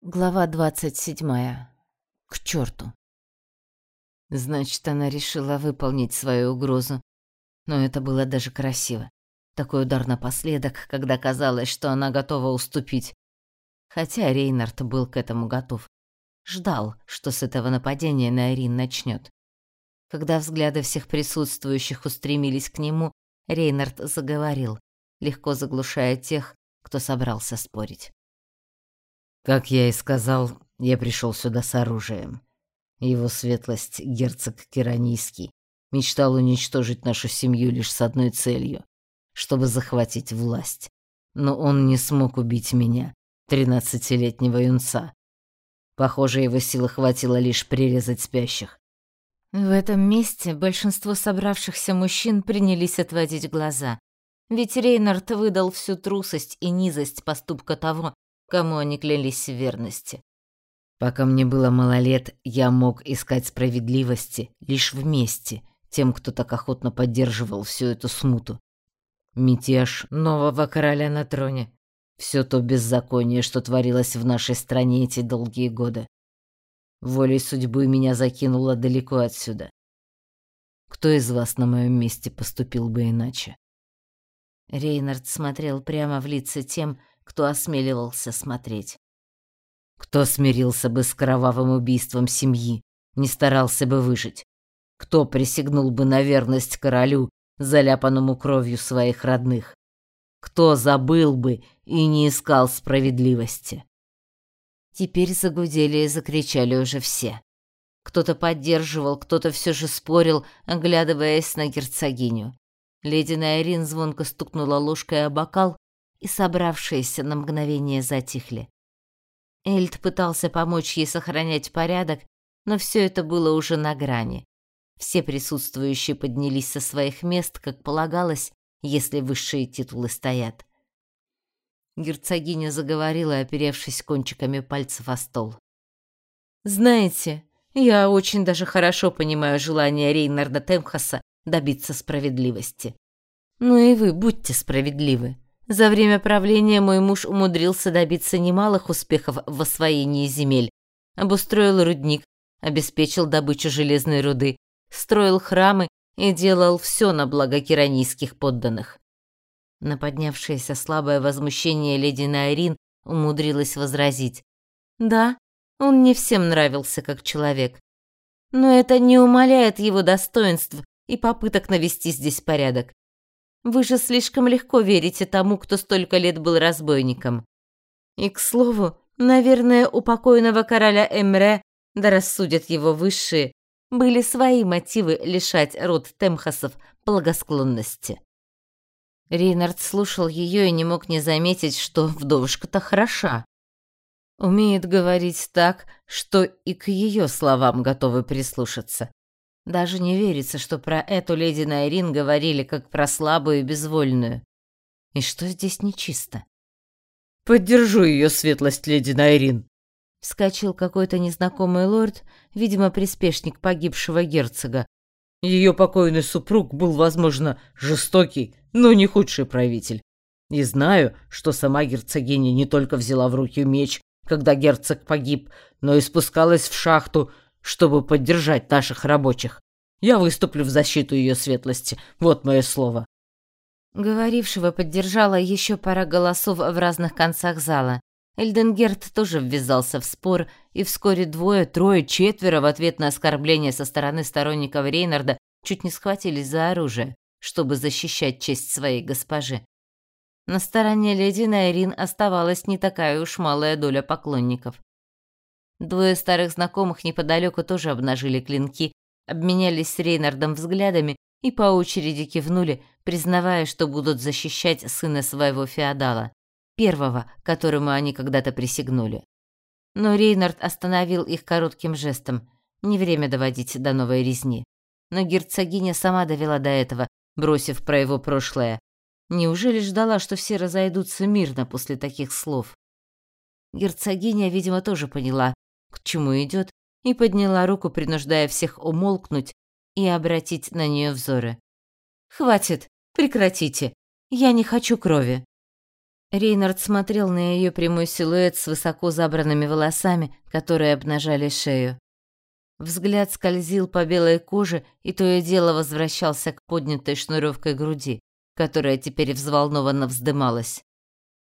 Глава двадцать седьмая. К чёрту. Значит, она решила выполнить свою угрозу. Но это было даже красиво. Такой удар напоследок, когда казалось, что она готова уступить. Хотя Рейнард был к этому готов. Ждал, что с этого нападения на Ирин начнёт. Когда взгляды всех присутствующих устремились к нему, Рейнард заговорил, легко заглушая тех, кто собрался спорить. Как я и сказал, я пришел сюда с оружием. Его светлость, герцог Керанийский, мечтал уничтожить нашу семью лишь с одной целью — чтобы захватить власть. Но он не смог убить меня, тринадцатилетнего юнца. Похоже, его силы хватило лишь прирезать спящих. В этом месте большинство собравшихся мужчин принялись отводить глаза. Ведь Рейнард выдал всю трусость и низость поступка того, кому они клялись в верности. Пока мне было мало лет, я мог искать справедливости лишь вместе, тем, кто так охотно поддерживал всю эту смуту. Мятеж нового короля на троне. Все то беззаконие, что творилось в нашей стране эти долгие годы. Волей судьбы меня закинуло далеко отсюда. Кто из вас на моем месте поступил бы иначе? Рейнард смотрел прямо в лица тем, кто осмеливался смотреть. Кто смирился бы с кровавым убийством семьи, не старался бы выжить? Кто присягнул бы на верность королю, заляпанному кровью своих родных? Кто забыл бы и не искал справедливости? Теперь загудели и закричали уже все. Кто-то поддерживал, кто-то все же спорил, оглядываясь на герцогиню. Леди Найрин звонко стукнула ложкой о бокал, и собравшиеся на мгновение затихли. Эльд пытался помочь ей сохранять порядок, но все это было уже на грани. Все присутствующие поднялись со своих мест, как полагалось, если высшие титулы стоят. Герцогиня заговорила, оперевшись кончиками пальцев о стол. «Знаете, я очень даже хорошо понимаю желание Рейнарда Темхаса добиться справедливости. Ну и вы будьте справедливы. За время правления мой муж умудрился добиться немалых успехов в освоении земель. Обустроил рудник, обеспечил добычу железной руды, строил храмы и делал все на благо керанийских подданных. На поднявшееся слабое возмущение леди Найрин умудрилась возразить. «Да, он не всем нравился как человек. Но это не умаляет его достоинств и попыток навести здесь порядок. Вы же слишком легко верите тому, кто столько лет был разбойником. И, к слову, наверное, у покойного короля Эмре, да рассудят его высшие, были свои мотивы лишать род Темхасов благосклонности. Рейнард слушал ее и не мог не заметить, что вдовушка-то хороша. Умеет говорить так, что и к ее словам готовы прислушаться. Даже не верится, что про эту леди Найрин говорили как про слабую и безвольную. И что здесь нечисто? Поддержу ее светлость, леди Найрин. Вскочил какой-то незнакомый лорд, видимо, приспешник погибшего герцога. Ее покойный супруг был, возможно, жестокий, но не худший правитель. И знаю, что сама герцогиня не только взяла в руки меч, когда герцог погиб, но и спускалась в шахту, чтобы поддержать наших рабочих. Я выступлю в защиту ее светлости. Вот мое слово. Говорившего поддержала еще пара голосов в разных концах зала. Эльденгерт тоже ввязался в спор, и вскоре двое, трое, четверо в ответ на оскорбление со стороны сторонников Рейнарда чуть не схватились за оружие, чтобы защищать честь своей госпожи. На стороне леди Найрин оставалась не такая уж малая доля поклонников. Двое старых знакомых неподалеку тоже обнажили клинки, обменялись с Рейнардом взглядами и по очереди кивнули, признавая, что будут защищать сына своего феодала, первого, которому они когда-то присягнули. Но Рейнард остановил их коротким жестом. Не время доводить до новой резни. Но герцогиня сама довела до этого, бросив про его прошлое. Неужели ждала, что все разойдутся мирно после таких слов? Герцогиня, видимо, тоже поняла, к чему идет, и подняла руку, принуждая всех умолкнуть и обратить на нее взоры. «Хватит, прекратите, я не хочу крови». Рейнард смотрел на ее прямой силуэт с высоко забранными волосами, которые обнажали шею. Взгляд скользил по белой коже и то и дело возвращался к поднятой шнуровкой груди, которая теперь взволнованно вздымалась.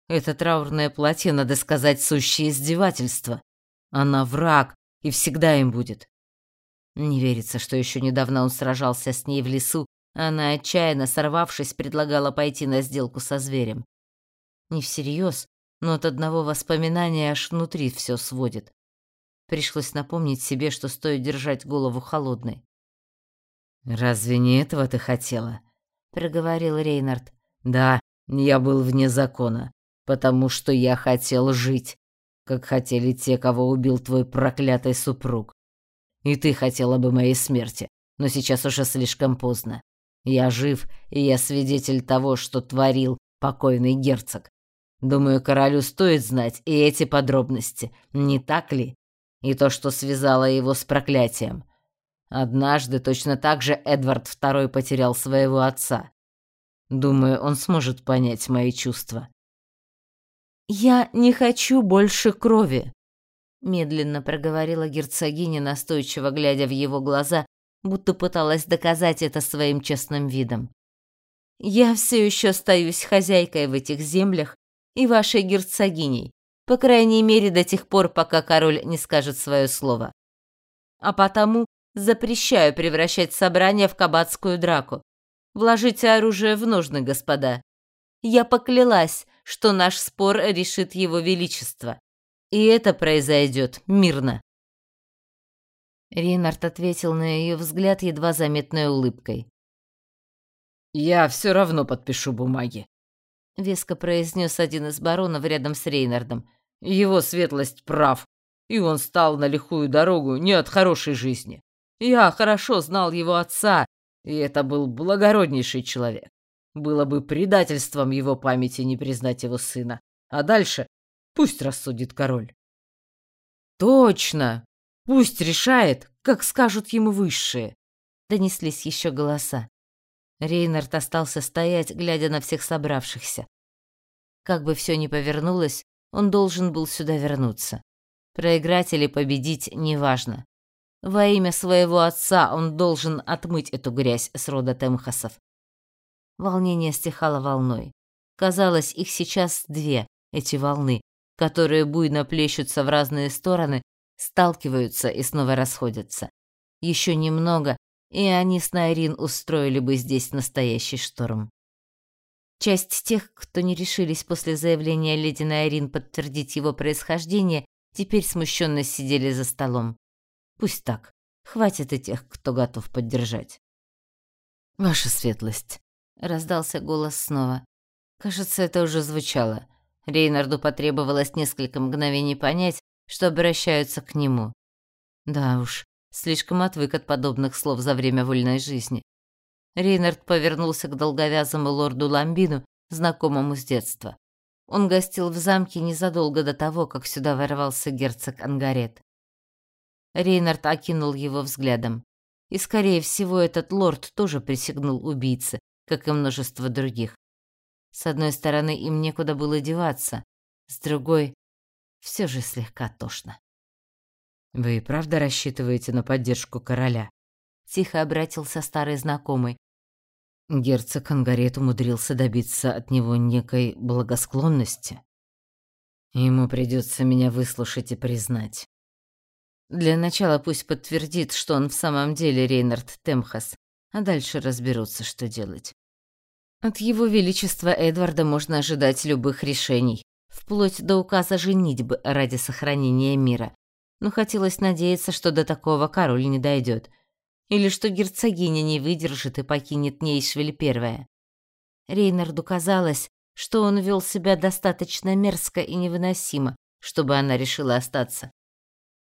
Это траурное платье, надо сказать, сущее издевательство. Она враг и всегда им будет. Не верится, что еще недавно он сражался с ней в лесу, а она, отчаянно сорвавшись, предлагала пойти на сделку со зверем. Не всерьез, но от одного воспоминания аж внутри все сводит. Пришлось напомнить себе, что стоит держать голову холодной. «Разве не этого ты хотела?» — проговорил Рейнард. «Да, я был вне закона, потому что я хотел жить, как хотели те, кого убил твой проклятый супруг. И ты хотела бы моей смерти, но сейчас уже слишком поздно. Я жив, и я свидетель того, что творил покойный герцог. Думаю, королю стоит знать и эти подробности, не так ли? И то, что связало его с проклятием. Однажды точно так же Эдвард II потерял своего отца. Думаю, он сможет понять мои чувства. «Я не хочу больше крови», — медленно проговорила герцогиня, настойчиво глядя в его глаза, будто пыталась доказать это своим честным видом. «Я все еще остаюсь хозяйкой в этих землях и вашей герцогиней, по крайней мере до тех пор, пока король не скажет свое слово. А потому запрещаю превращать собрание в кабацкую драку. Вложите оружие в ножны, господа. Я поклялась, что наш спор решит его величество. И это произойдет мирно. Рейнард ответил на ее взгляд едва заметной улыбкой. «Я все равно подпишу бумаги», веско произнес один из баронов рядом с Рейнардом. Его светлость прав, и он стал на лихую дорогу не от хорошей жизни. Я хорошо знал его отца, и это был благороднейший человек. Было бы предательством его памяти не признать его сына. А дальше пусть рассудит король. Точно. Пусть решает, как скажут ему высшие. Донеслись еще голоса. Рейнард остался стоять, глядя на всех собравшихся. Как бы все ни повернулось, он должен был сюда вернуться. Проиграть или победить неважно. Во имя своего отца он должен отмыть эту грязь с рода Темхасов. Волнение стихало волной. Казалось, их сейчас две, эти волны, которые буйно плещутся в разные стороны, сталкиваются и снова расходятся. Еще немного, и они с Найрин устроили бы здесь настоящий шторм. Часть тех, кто не решились после заявления леди Найрин подтвердить его происхождение, теперь смущенно сидели за столом. Пусть так. Хватит и тех, кто готов поддержать. Ваша светлость, раздался голос снова. Кажется, это уже звучало. Рейнарду потребовалось несколько мгновений понять, что обращаются к нему. Да уж, Слишком отвык от подобных слов за время вольной жизни. Рейнард повернулся к долговязому лорду Ламбину, знакомому с детства. Он гостил в замке незадолго до того, как сюда ворвался герцог Ангарет. Рейнард окинул его взглядом. И, скорее всего, этот лорд тоже присягнул убийце, как и множество других. С одной стороны, им некуда было деваться, с другой — все же слегка тошно. Вы и правда рассчитываете на поддержку короля? Тихо обратился старый знакомый. Герцог Ангарет умудрился добиться от него некой благосклонности. Ему придется меня выслушать и признать. Для начала пусть подтвердит, что он в самом деле Рейнард Темхас, а дальше разберутся, что делать. От его величества Эдварда можно ожидать любых решений, вплоть до указа женитьбы ради сохранения мира но хотелось надеяться, что до такого король не дойдет, или что герцогиня не выдержит и покинет Нейшвиль первая. Рейнарду казалось, что он вел себя достаточно мерзко и невыносимо, чтобы она решила остаться.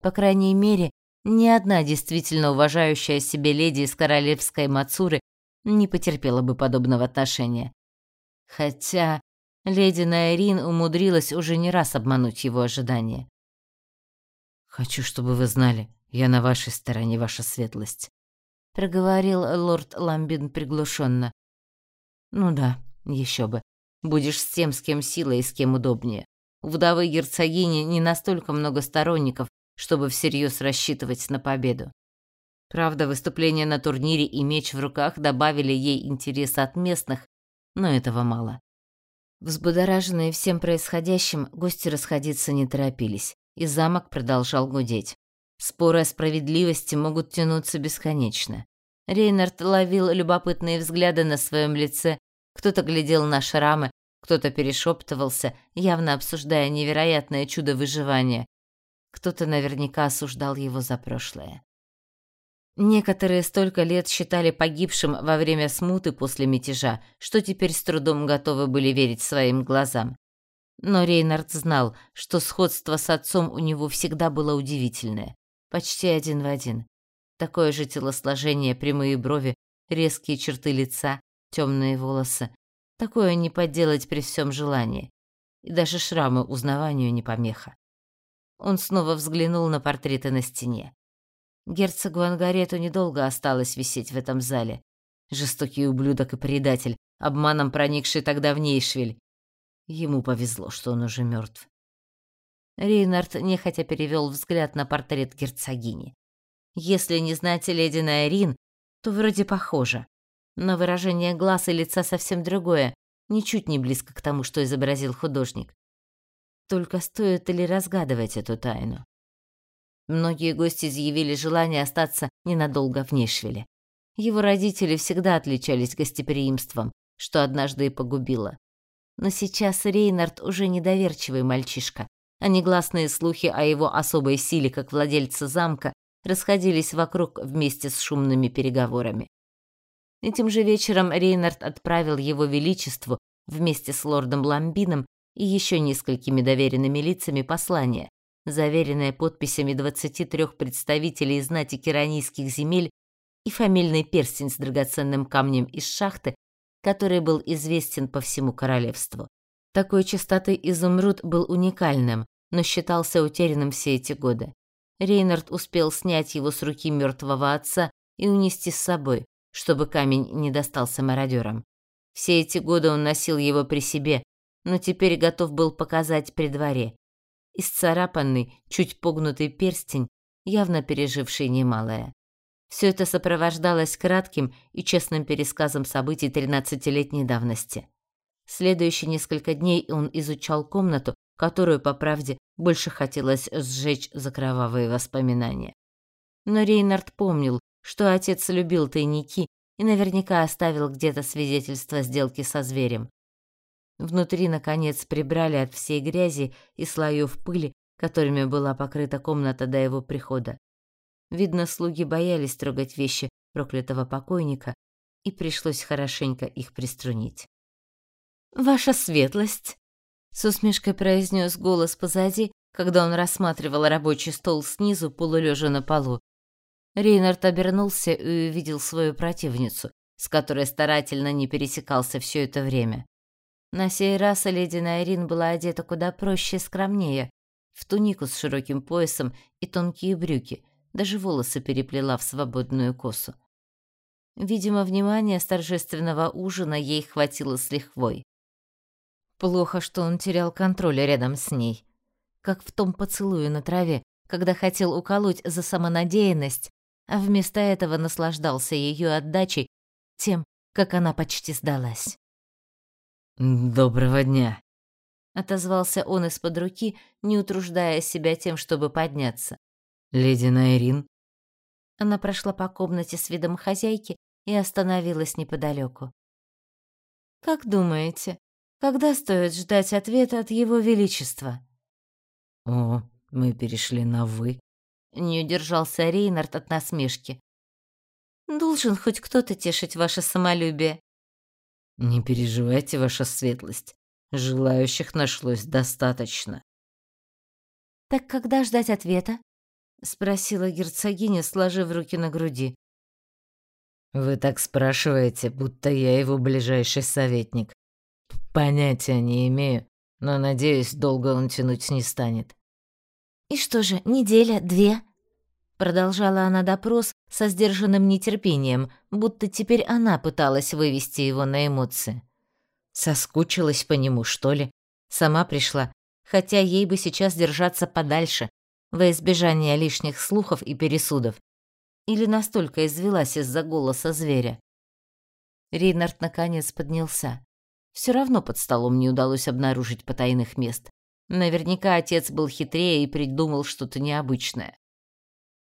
По крайней мере, ни одна действительно уважающая себя леди из королевской Мацуры не потерпела бы подобного отношения. Хотя леди Найрин умудрилась уже не раз обмануть его ожидания. Хочу, чтобы вы знали, я на вашей стороне, ваша светлость, проговорил лорд Ламбин приглушенно. Ну да, еще бы. Будешь с тем, с кем сила и с кем удобнее. У вдовы герцогини не настолько много сторонников, чтобы всерьез рассчитывать на победу. Правда, выступление на турнире и меч в руках добавили ей интереса от местных, но этого мало. Взбудораженные всем происходящим, гости расходиться не торопились, и замок продолжал гудеть. Споры о справедливости могут тянуться бесконечно. Рейнард ловил любопытные взгляды на своем лице, кто-то глядел на шрамы, кто-то перешептывался, явно обсуждая невероятное чудо выживания. Кто-то наверняка осуждал его за прошлое. Некоторые столько лет считали погибшим во время смуты после мятежа, что теперь с трудом готовы были верить своим глазам. Но Рейнард знал, что сходство с отцом у него всегда было удивительное, почти один в один. Такое же телосложение, прямые брови, резкие черты лица, темные волосы. Такое не подделать при всем желании. И даже шрамы узнаванию не помеха. Он снова взглянул на портреты на стене. Герцогу Ангарету недолго осталось висеть в этом зале. Жестокий ублюдок и предатель, обманом проникший тогда в Нейшвиль. Ему повезло, что он уже мертв. Рейнард нехотя перевел взгляд на портрет герцогини. Если не знать леди Найрин, то вроде похоже. Но выражение глаз и лица совсем другое, ничуть не близко к тому, что изобразил художник. Только стоит ли разгадывать эту тайну? Многие гости изъявили желание остаться ненадолго в Нишвиле. Его родители всегда отличались гостеприимством, что однажды и погубило. Но сейчас Рейнард уже недоверчивый мальчишка, а негласные слухи о его особой силе как владельца замка расходились вокруг вместе с шумными переговорами. Этим же вечером Рейнард отправил его величеству вместе с лордом Ламбином и еще несколькими доверенными лицами послание, заверенная подписями 23 представителей знати киранийских земель и фамильный перстень с драгоценным камнем из шахты, который был известен по всему королевству. Такой чистоты изумруд был уникальным, но считался утерянным все эти годы. Рейнард успел снять его с руки мертвого отца и унести с собой, чтобы камень не достался мародерам. Все эти годы он носил его при себе, но теперь готов был показать при дворе, исцарапанный, чуть погнутый перстень, явно переживший немалое. Все это сопровождалось кратким и честным пересказом событий тринадцатилетней давности. Следующие несколько дней он изучал комнату, которую, по правде, больше хотелось сжечь за кровавые воспоминания. Но Рейнард помнил, что отец любил тайники и наверняка оставил где-то свидетельство сделки со зверем. Внутри, наконец, прибрали от всей грязи и слоев пыли, которыми была покрыта комната до его прихода. Видно, слуги боялись трогать вещи проклятого покойника, и пришлось хорошенько их приструнить. «Ваша светлость!» — с усмешкой произнес голос позади, когда он рассматривал рабочий стол снизу, полулежа на полу. Рейнард обернулся и увидел свою противницу, с которой старательно не пересекался все это время. На сей раз леди Найрин была одета куда проще и скромнее, в тунику с широким поясом и тонкие брюки, даже волосы переплела в свободную косу. Видимо, внимания с торжественного ужина ей хватило с лихвой. Плохо, что он терял контроль рядом с ней. Как в том поцелуе на траве, когда хотел уколоть за самонадеянность, а вместо этого наслаждался ее отдачей тем, как она почти сдалась. «Доброго дня», — отозвался он из-под руки, не утруждая себя тем, чтобы подняться. «Леди Найрин?» Она прошла по комнате с видом хозяйки и остановилась неподалеку. «Как думаете, когда стоит ждать ответа от Его Величества?» «О, мы перешли на «вы». Не удержался Рейнард от насмешки. «Должен хоть кто-то тешить ваше самолюбие», не переживайте, ваша светлость. Желающих нашлось достаточно. Так когда ждать ответа? спросила герцогиня, сложив руки на груди. Вы так спрашиваете, будто я его ближайший советник. Понятия не имею, но надеюсь, долго он тянуть не станет. И что же, неделя, две? Продолжала она допрос со сдержанным нетерпением, будто теперь она пыталась вывести его на эмоции. Соскучилась по нему, что ли? Сама пришла, хотя ей бы сейчас держаться подальше, во избежание лишних слухов и пересудов. Или настолько извелась из-за голоса зверя. Рейнард наконец поднялся. Все равно под столом не удалось обнаружить потайных мест. Наверняка отец был хитрее и придумал что-то необычное.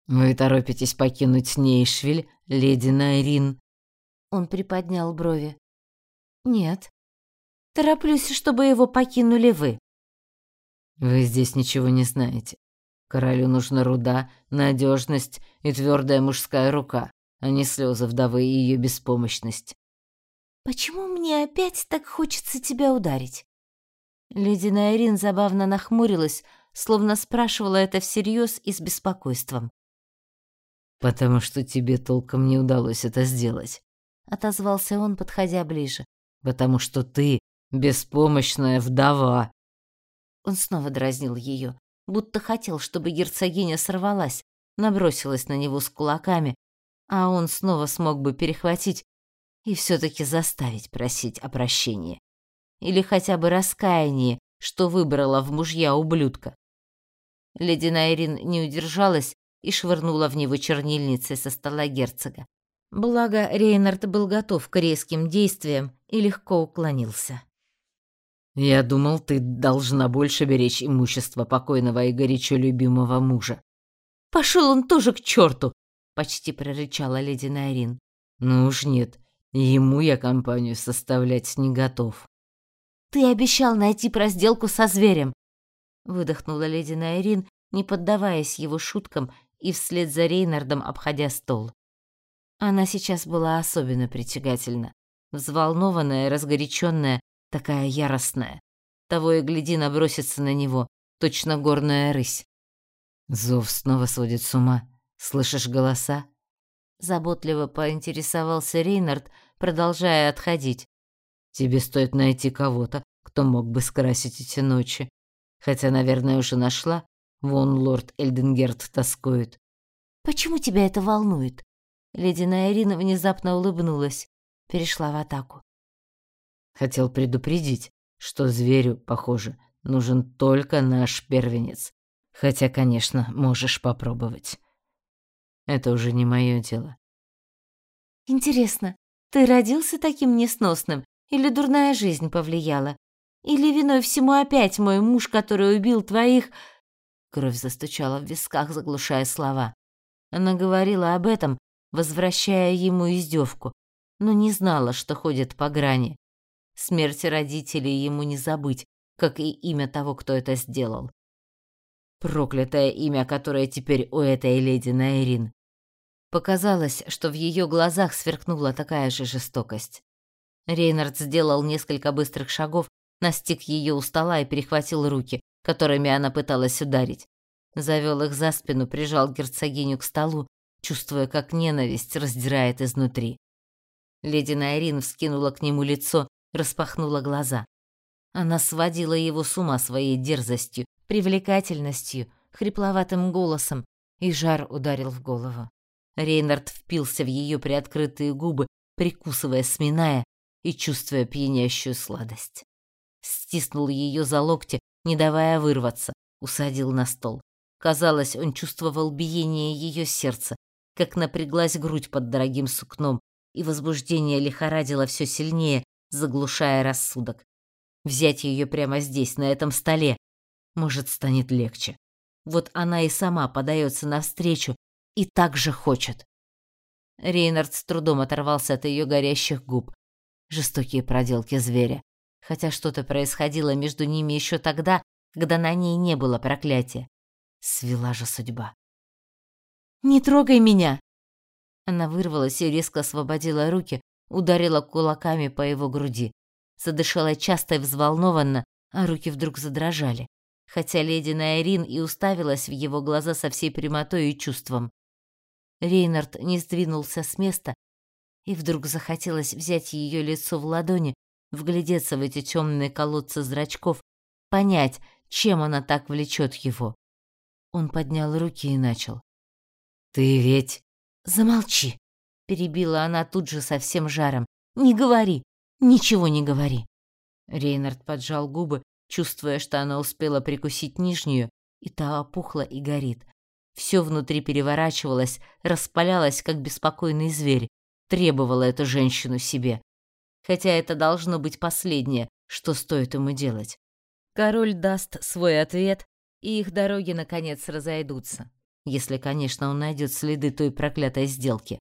«Вы торопитесь покинуть Нейшвиль, леди Найрин?» Он приподнял брови. «Нет. Тороплюсь, чтобы его покинули вы». «Вы здесь ничего не знаете. Королю нужна руда, надежность и твердая мужская рука, а не слезы вдовы и ее беспомощность. «Почему мне опять так хочется тебя ударить?» Леди Найрин забавно нахмурилась, словно спрашивала это всерьез и с беспокойством. «Потому что тебе толком не удалось это сделать», — отозвался он, подходя ближе. «Потому что ты беспомощная вдова». Он снова дразнил ее, будто хотел, чтобы герцогиня сорвалась, набросилась на него с кулаками, а он снова смог бы перехватить и все таки заставить просить о прощении. Или хотя бы раскаянии, что выбрала в мужья ублюдка. Леди Найрин не удержалась и швырнула в него чернильницей со стола герцога. Благо, Рейнард был готов к резким действиям и легко уклонился. «Я думал, ты должна больше беречь имущество покойного и горячо любимого мужа». «Пошел он тоже к черту!» — почти прорычала леди Найрин. «Ну уж нет, ему я компанию составлять не готов». «Ты обещал найти прозделку со зверем!» — выдохнула леди Найрин, не поддаваясь его шуткам и вслед за Рейнардом обходя стол. Она сейчас была особенно притягательна, взволнованная, разгоряченная, такая яростная. Того и гляди набросится на него, точно горная рысь. Зов снова сводит с ума. Слышишь голоса? Заботливо поинтересовался Рейнард, продолжая отходить. Тебе стоит найти кого-то, кто мог бы скрасить эти ночи. Хотя, наверное, уже нашла. Вон лорд Эльденгерт тоскует. Почему тебя это волнует? Леди Найрина внезапно улыбнулась, перешла в атаку. Хотел предупредить, что зверю, похоже, нужен только наш первенец. Хотя, конечно, можешь попробовать. Это уже не мое дело. Интересно, ты родился таким несносным или дурная жизнь повлияла? Или виной всему опять мой муж, который убил твоих Кровь застучала в висках, заглушая слова. Она говорила об этом, возвращая ему издевку, но не знала, что ходит по грани. Смерти родителей ему не забыть, как и имя того, кто это сделал. Проклятое имя, которое теперь у этой леди Найрин. Показалось, что в ее глазах сверкнула такая же жестокость. Рейнард сделал несколько быстрых шагов, настиг ее у стола и перехватил руки, которыми она пыталась ударить. Завел их за спину, прижал герцогиню к столу, чувствуя, как ненависть раздирает изнутри. Леди Найрин вскинула к нему лицо, распахнула глаза. Она сводила его с ума своей дерзостью, привлекательностью, хрипловатым голосом, и жар ударил в голову. Рейнард впился в ее приоткрытые губы, прикусывая, сминая и чувствуя пьянящую сладость. Стиснул ее за локти, не давая вырваться, усадил на стол. Казалось, он чувствовал биение ее сердца, как напряглась грудь под дорогим сукном, и возбуждение лихорадило все сильнее, заглушая рассудок. Взять ее прямо здесь, на этом столе, может, станет легче. Вот она и сама подается навстречу и так же хочет. Рейнард с трудом оторвался от ее горящих губ. Жестокие проделки зверя хотя что-то происходило между ними еще тогда, когда на ней не было проклятия. Свела же судьба. «Не трогай меня!» Она вырвалась и резко освободила руки, ударила кулаками по его груди. Задышала часто и взволнованно, а руки вдруг задрожали. Хотя леди Найрин и уставилась в его глаза со всей прямотой и чувством. Рейнард не сдвинулся с места, и вдруг захотелось взять ее лицо в ладони вглядеться в эти темные колодцы зрачков, понять, чем она так влечет его. Он поднял руки и начал. «Ты ведь...» «Замолчи!» — перебила она тут же со всем жаром. «Не говори! Ничего не говори!» Рейнард поджал губы, чувствуя, что она успела прикусить нижнюю, и та опухла и горит. Все внутри переворачивалось, распалялось, как беспокойный зверь, требовало эту женщину себе. Хотя это должно быть последнее, что стоит ему делать. Король даст свой ответ, и их дороги наконец разойдутся, если, конечно, он найдет следы той проклятой сделки.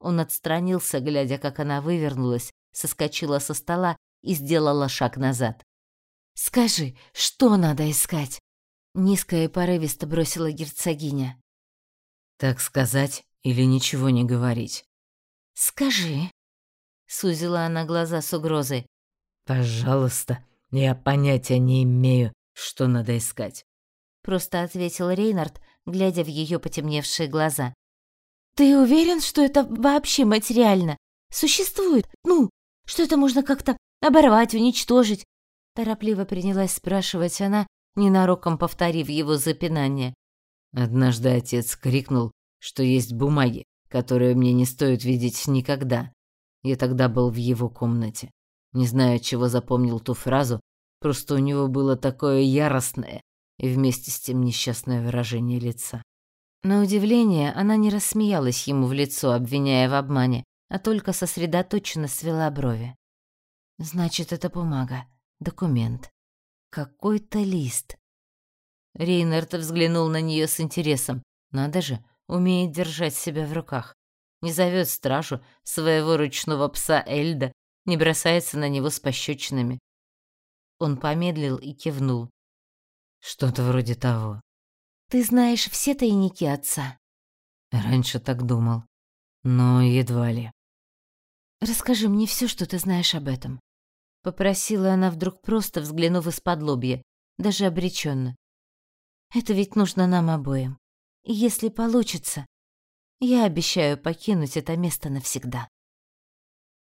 Он отстранился, глядя, как она вывернулась, соскочила со стола и сделала шаг назад. «Скажи, что надо искать?» Низко и порывисто бросила герцогиня. «Так сказать или ничего не говорить?» «Скажи», — сузила она глаза с угрозой. «Пожалуйста, я понятия не имею, что надо искать», — просто ответил Рейнард, глядя в ее потемневшие глаза. «Ты уверен, что это вообще материально? Существует? Ну, что это можно как-то оборвать, уничтожить?» Торопливо принялась спрашивать она, ненароком повторив его запинание. Однажды отец крикнул, что есть бумаги, которые мне не стоит видеть никогда. Я тогда был в его комнате. Не знаю, чего запомнил ту фразу, просто у него было такое яростное и вместе с тем несчастное выражение лица. На удивление, она не рассмеялась ему в лицо, обвиняя в обмане, а только сосредоточенно свела брови. Значит, это бумага, документ. Какой-то лист. Рейнард взглянул на нее с интересом. Надо же, умеет держать себя в руках. Не зовет стражу своего ручного пса Эльда, не бросается на него с пощечинами. Он помедлил и кивнул. Что-то вроде того. Ты знаешь все тайники отца? Раньше так думал, но едва ли. Расскажи мне все, что ты знаешь об этом. Попросила она вдруг просто, взглянув из-под лобья, даже обреченно. Это ведь нужно нам обоим. И если получится, я обещаю покинуть это место навсегда.